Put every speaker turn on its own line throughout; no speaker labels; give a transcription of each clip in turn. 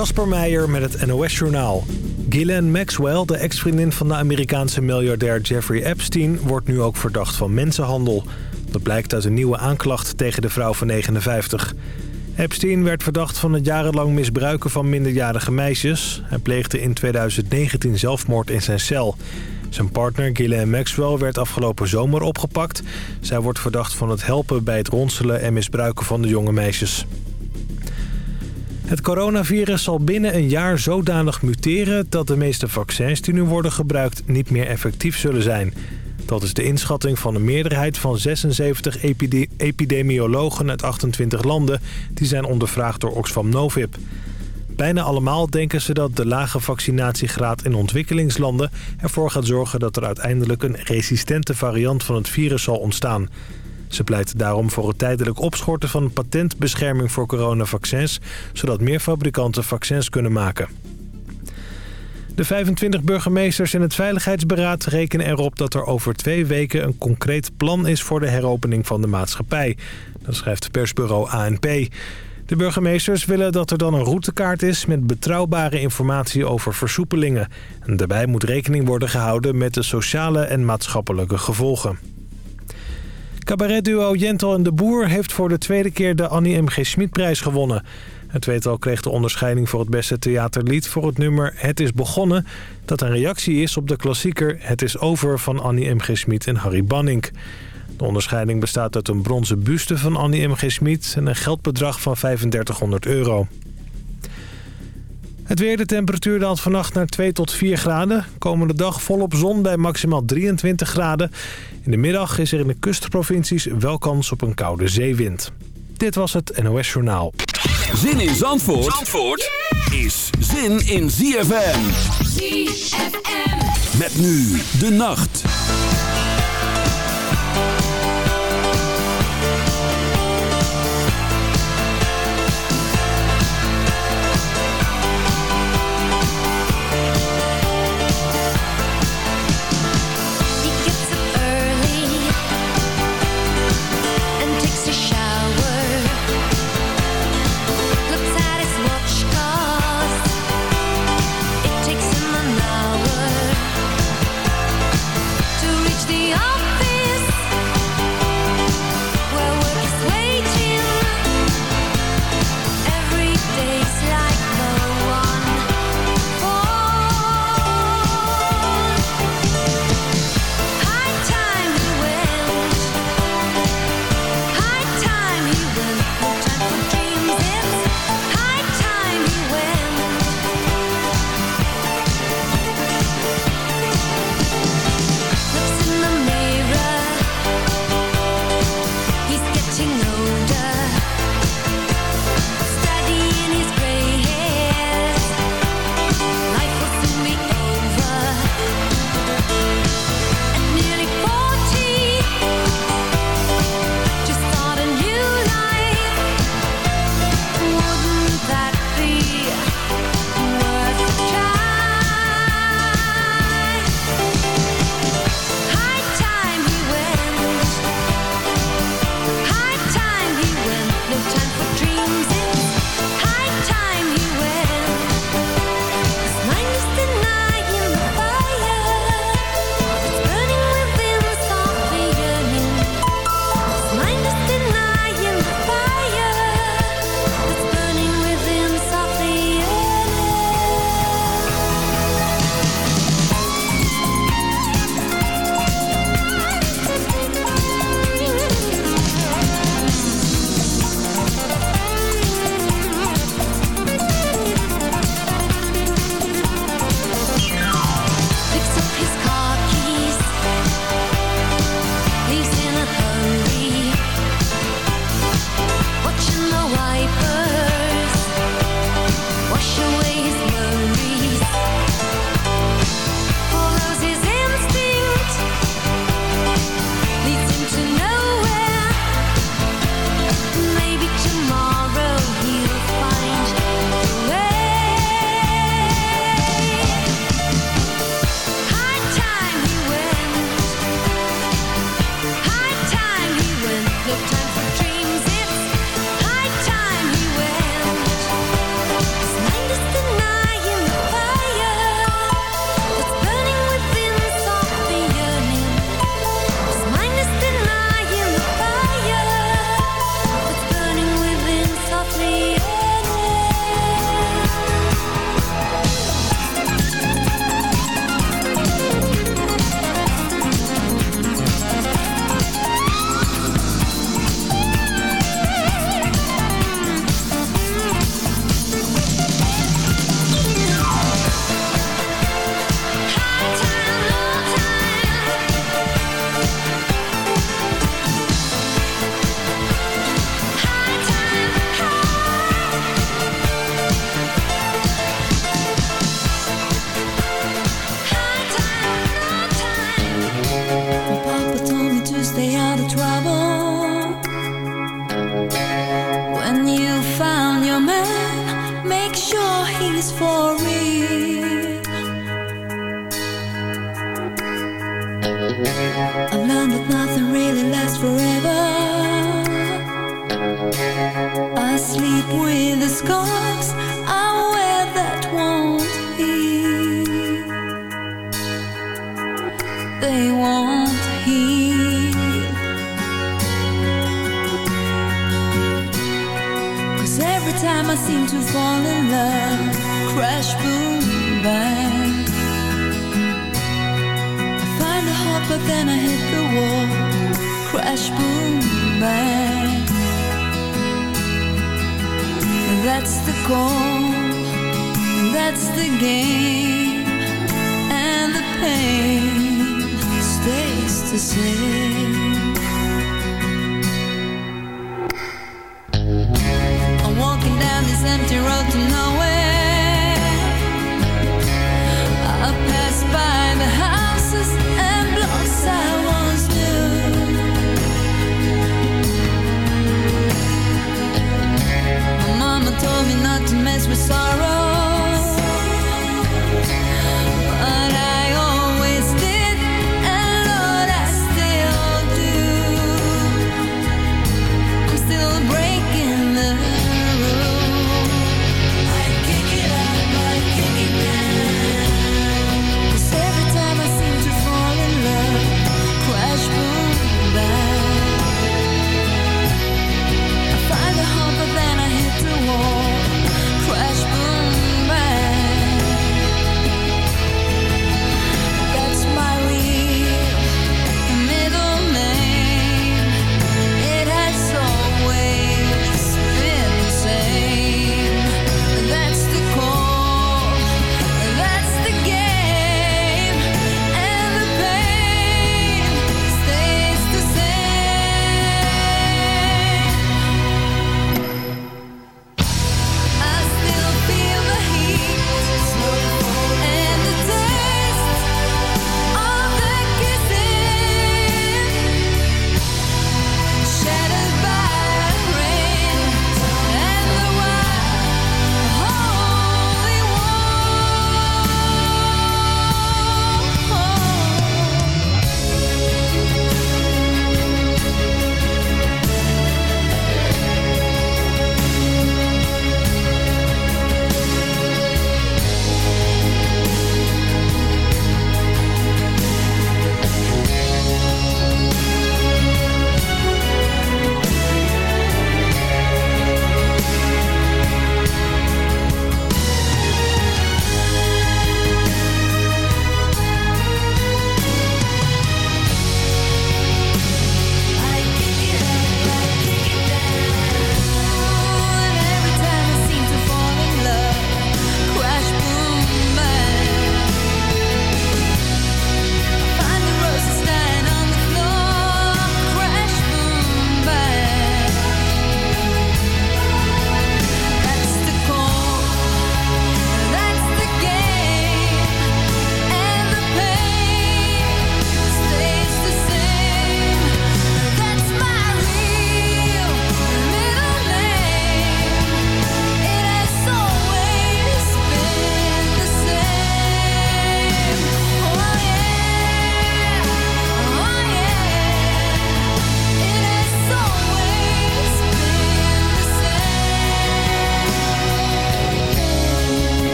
Kasper Meijer met het NOS-journaal. Ghislaine Maxwell, de ex-vriendin van de Amerikaanse miljardair Jeffrey Epstein... wordt nu ook verdacht van mensenhandel. Dat blijkt uit een nieuwe aanklacht tegen de vrouw van 59. Epstein werd verdacht van het jarenlang misbruiken van minderjarige meisjes. Hij pleegde in 2019 zelfmoord in zijn cel. Zijn partner Ghislaine Maxwell werd afgelopen zomer opgepakt. Zij wordt verdacht van het helpen bij het ronselen en misbruiken van de jonge meisjes. Het coronavirus zal binnen een jaar zodanig muteren... dat de meeste vaccins die nu worden gebruikt niet meer effectief zullen zijn. Dat is de inschatting van een meerderheid van 76 epidemiologen uit 28 landen... die zijn ondervraagd door Oxfam Novib. Bijna allemaal denken ze dat de lage vaccinatiegraad in ontwikkelingslanden... ervoor gaat zorgen dat er uiteindelijk een resistente variant van het virus zal ontstaan... Ze pleit daarom voor het tijdelijk opschorten van patentbescherming voor coronavaccins... zodat meer fabrikanten vaccins kunnen maken. De 25 burgemeesters in het Veiligheidsberaad rekenen erop dat er over twee weken een concreet plan is voor de heropening van de maatschappij. Dat schrijft persbureau ANP. De burgemeesters willen dat er dan een routekaart is met betrouwbare informatie over versoepelingen. En daarbij moet rekening worden gehouden met de sociale en maatschappelijke gevolgen. Cabaretduo Jentel en de Boer heeft voor de tweede keer de Annie M.G. Schmidprijs gewonnen. Het tweetal kreeg de onderscheiding voor het beste theaterlied voor het nummer Het is begonnen... dat een reactie is op de klassieker Het is over van Annie M.G. Schmid en Harry Banning. De onderscheiding bestaat uit een bronzen buste van Annie M.G. Schmid... en een geldbedrag van 3500 euro. Het weer, de temperatuur daalt vannacht naar 2 tot 4 graden. Komende dag volop zon bij maximaal 23 graden. In de middag is er in de kustprovincies wel kans op een koude zeewind. Dit was het NOS Journaal.
Zin in Zandvoort, Zandvoort is zin in ZFM. ZFM. Met nu de nacht.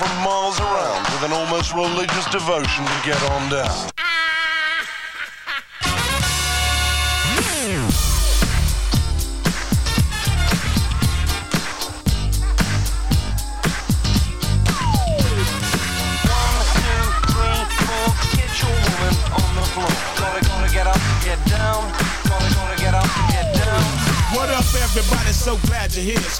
from miles around with an almost religious devotion to get on down.
What up, everybody? So glad you're here.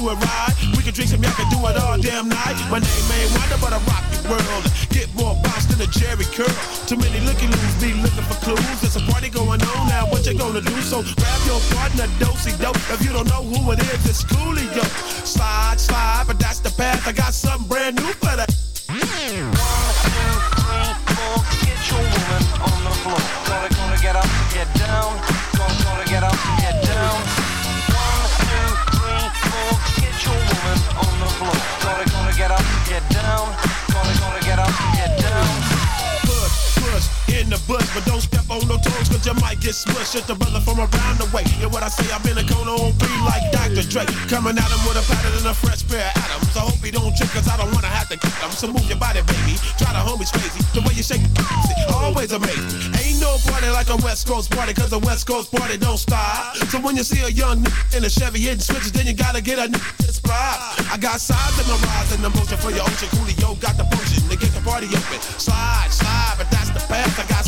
do it right. We can drink some, y'all can do it all damn night. My name ain't Wonder, but I rock the world. Get more bounce than a Jerry curl. Too many looky loos be looking for clues. There's a party going on now, what you gonna do? So grab your partner, dosey dope. If you don't know who it is, it's Coolio. Like Dr. Coming at him with a pattern and a fresh pair of atoms. I hope he don't trip, cause I don't wanna have to kick him. So move your body, baby. Try the homies crazy. The way you shake always amazing. Ain't no party like a West Coast party, cause a West Coast party don't stop. So when you see a young nigga in a Chevy hitting switches, then you gotta get a nigga spot. I got size in my rise and the motion for your ocean. Coolio got the potion to get the party open. Slide, slide, but that's the path. I got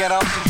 get up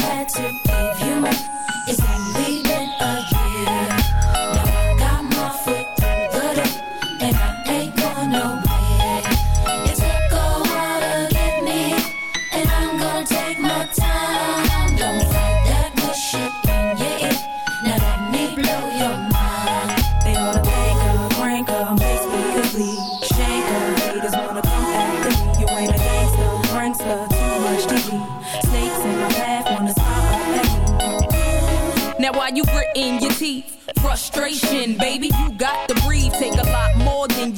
had to give you more. It's only been a year. Now I got my foot through the door, and I ain't going nowhere. It took a while to get me, and I'm gonna take my time. Don't fight that bullshit in your ear. Now let me blow your mind.
They oughta thank her, rank her, make speakers Shake her, haters wanna come after me. You ain't a gangster, prankster, too much. Snakes Now why you gritting your teeth? Frustration, baby, you got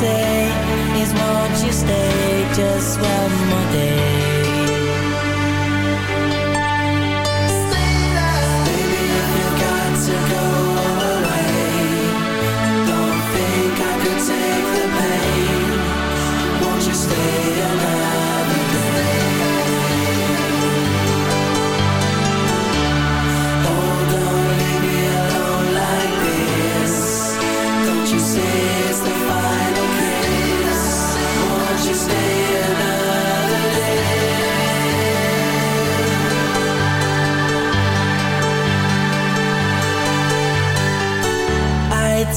say
is won't you stay just one more day?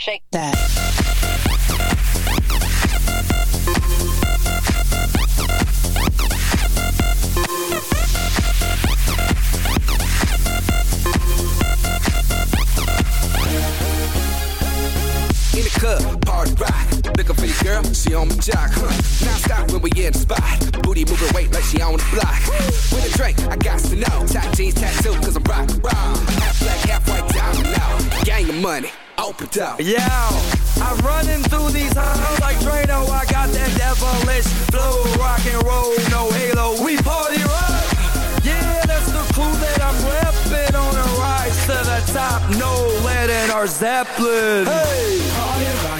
Shake that.
Snoop Dogg. Yeah, I'm
running through these halls like Drano. I got that devilish flow, rock and roll, no halo. We party rock. Yeah, that's the clue that I'm repping on a rise to the top. No lead in our Zeppelin. Hey,
party rock.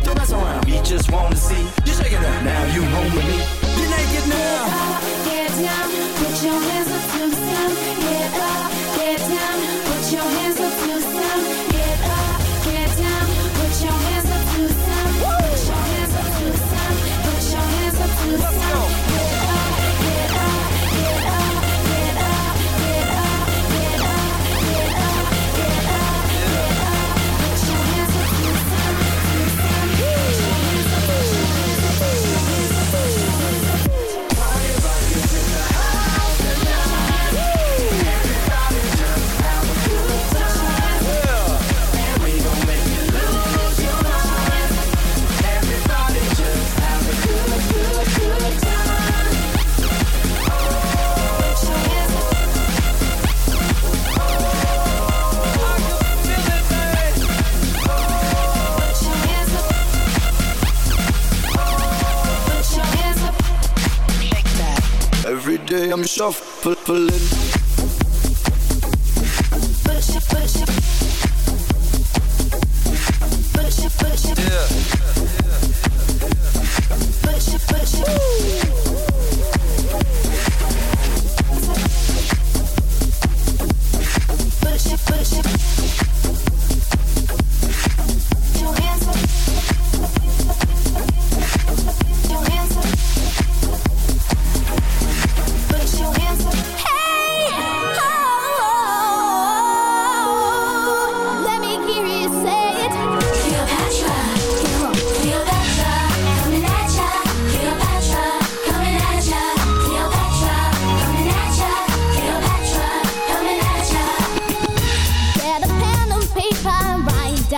don't mess around. We just wanna see you shaking up. Now you home with me.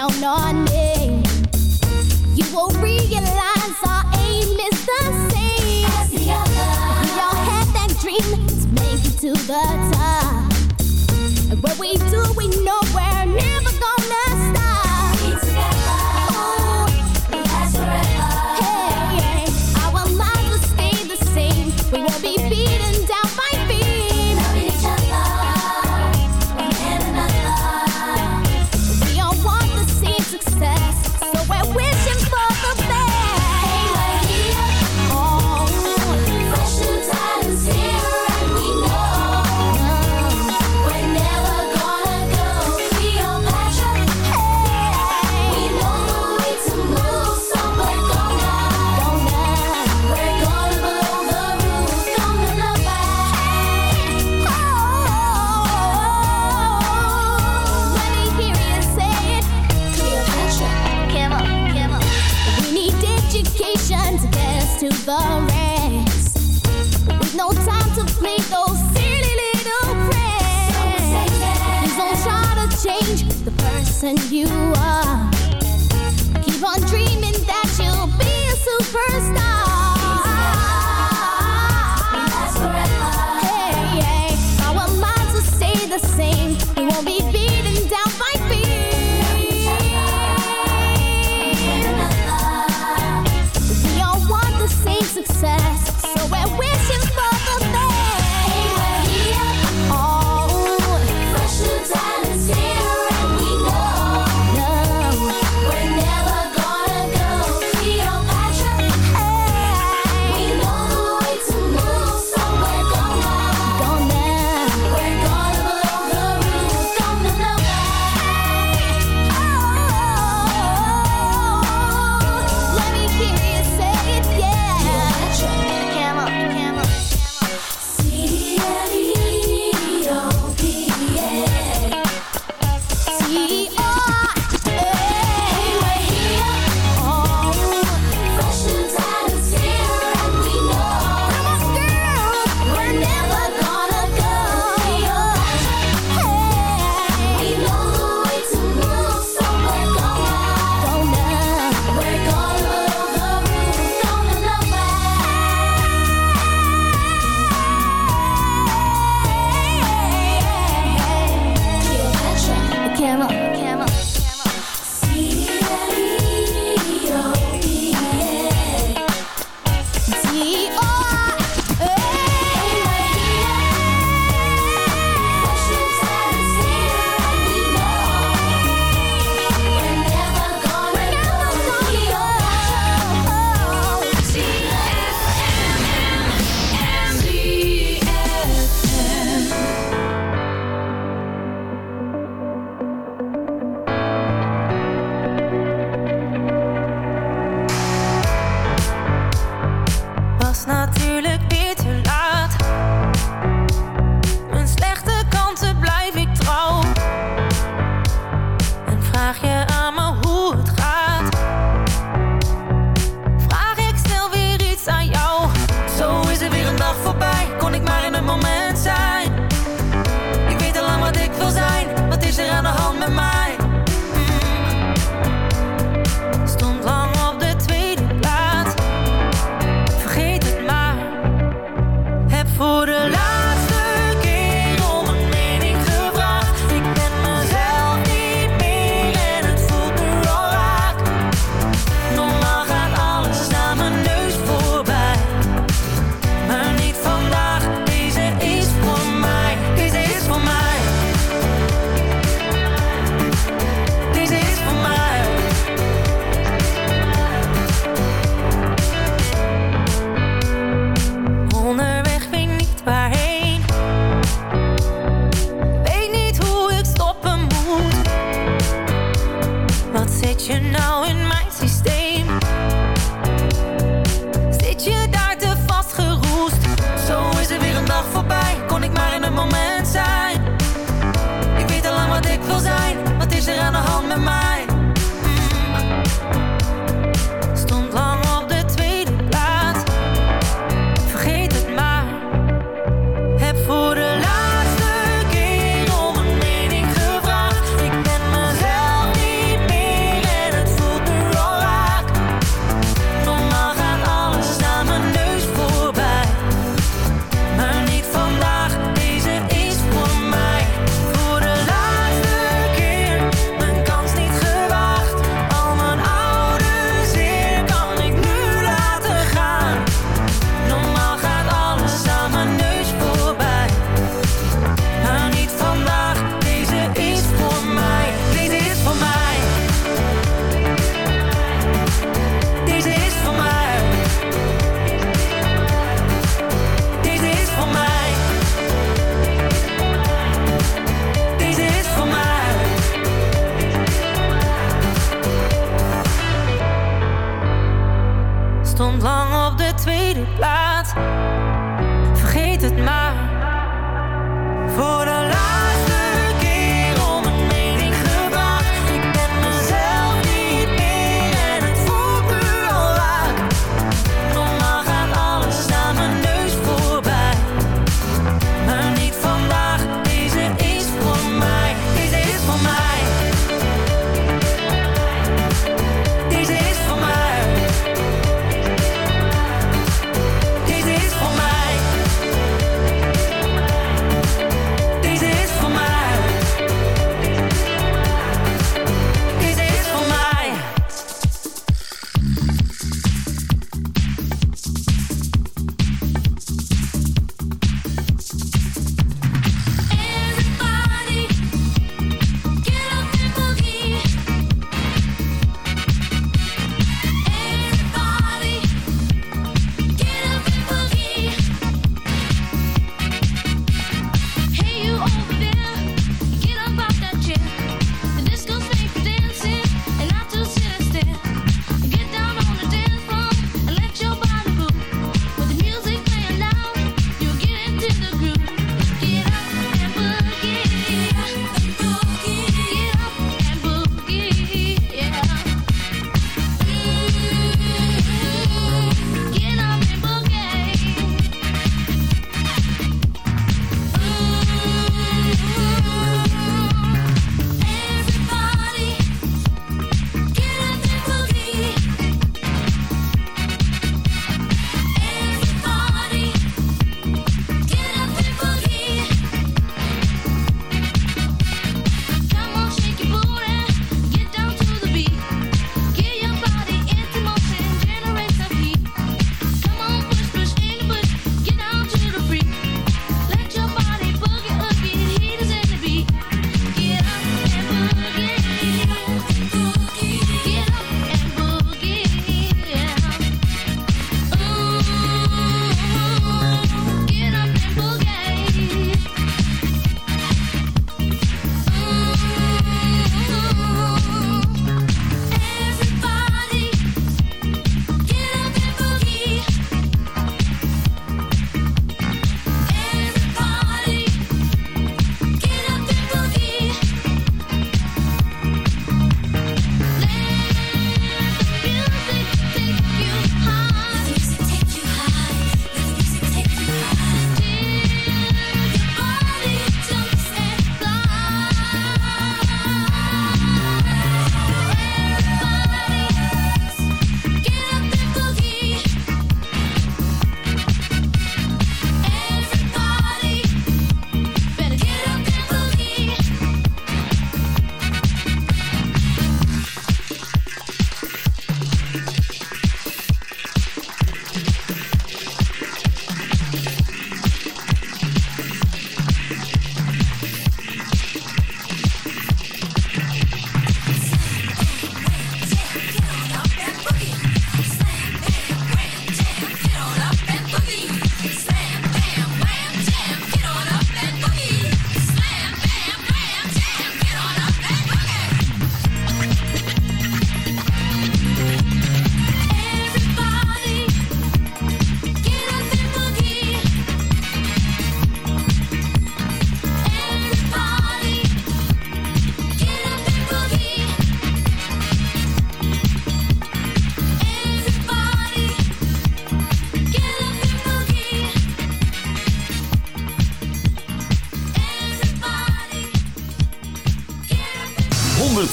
down on me. You will realize our aim is the same. As the other. We all had that dream to make it to the top. And when we do, we know where.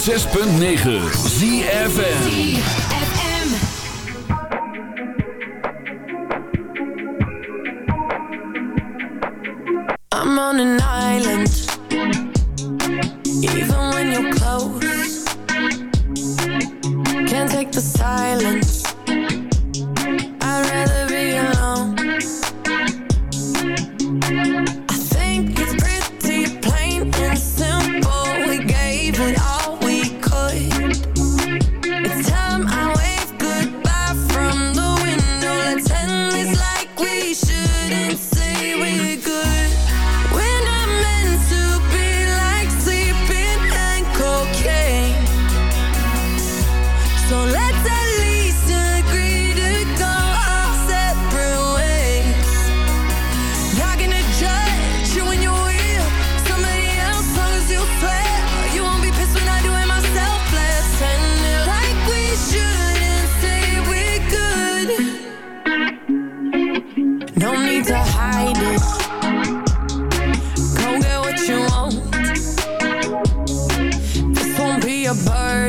106.9
ZFN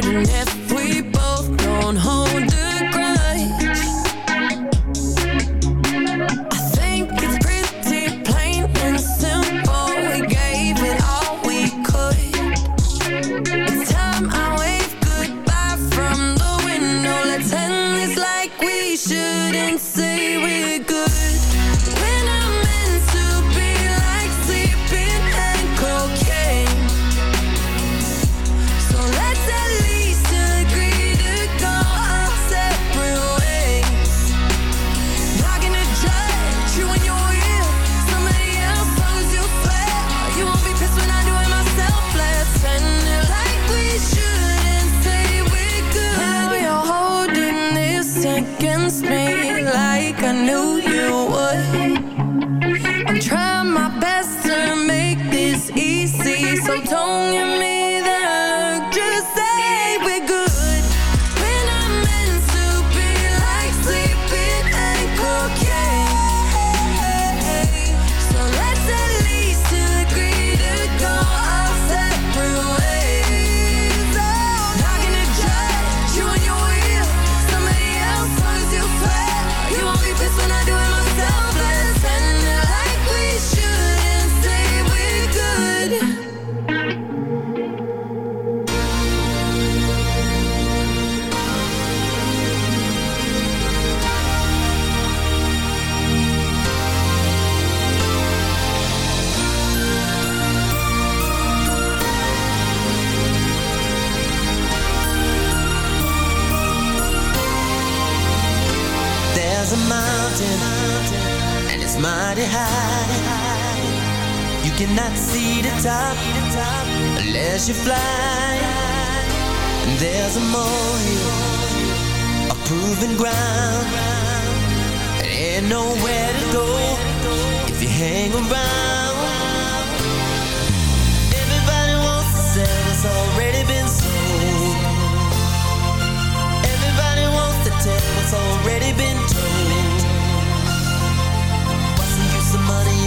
hurt and if we both don't hold
high. You cannot see the top unless you fly. And there's a mole, a proven ground. and ain't nowhere to go if you hang around.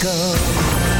go.